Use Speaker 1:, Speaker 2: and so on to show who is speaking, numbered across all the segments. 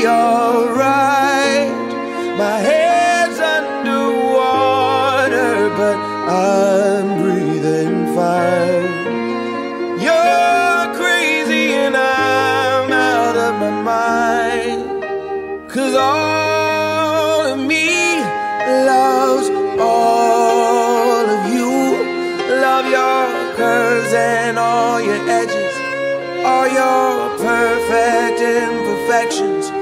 Speaker 1: be alright. My head's underwater, but I'm breathing fine. You're crazy, and I'm out of my mind. Cause all of me loves all of you. Love your curves and all your edges, all your perfect imperfections.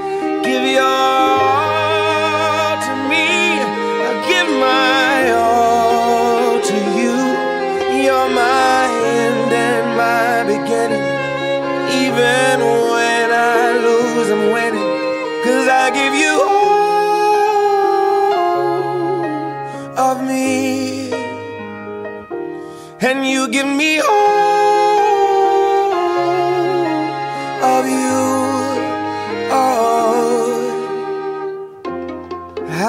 Speaker 1: Give your all to me. I give my all to you. You're my end and my beginning. Even when I lose, I'm I give you all of me. And you give me all of you.